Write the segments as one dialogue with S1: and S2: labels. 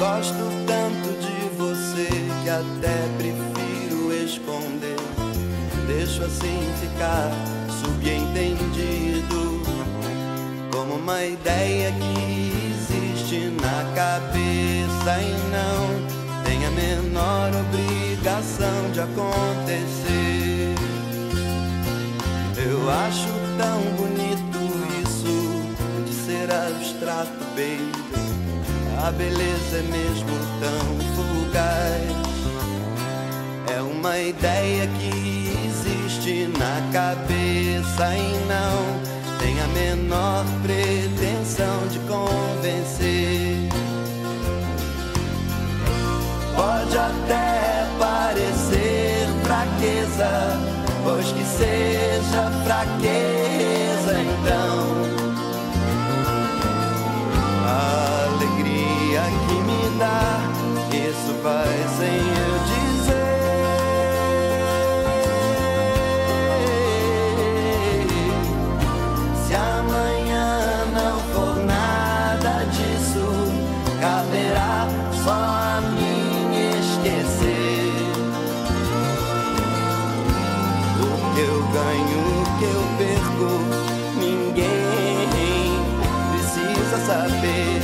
S1: gosto tanto de você que até prefiro esconder. Deixo assim ficar subentendido como uma ideia que existe na cabeça e não tem a menor obrigação de acontecer. Eu acho tão bonito isso de ser abstrato, baby. A beleza é mesmo tão fugaz. É uma ideia que existe na cabeça e não tem a menor pretensão de convencer. Pode até parecer fraqueza, pois que seja fraqueza que eu perco, ninguém precisa saber.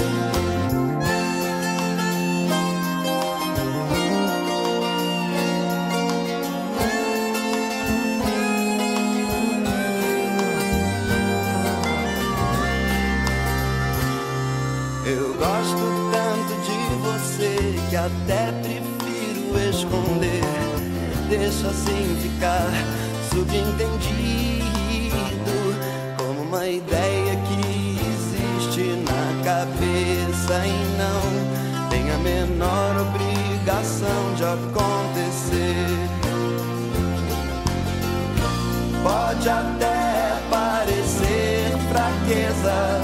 S1: Eu gosto tanto de você que até prefiro esconder. Deixa assim ficar subentendido uma ideia que existe na cabeça e não tem a menor obrigação de acontecer. Pode até parecer fraqueza,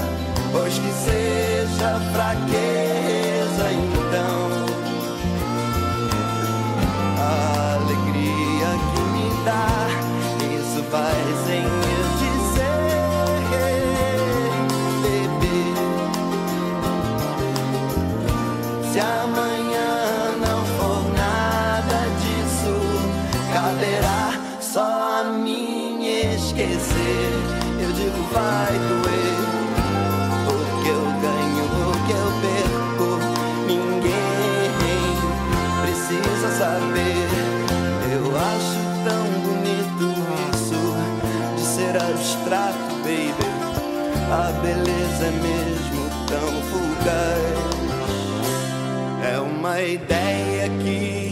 S1: pois que seja fraqueza caberá só a mim esquecer. Eu digo, vai doer. O que eu ganho, o que eu perco, ninguém precisa saber. Eu acho tão bonito isso de ser abstrato, baby. A beleza é mesmo tão fugaz. É uma ideia que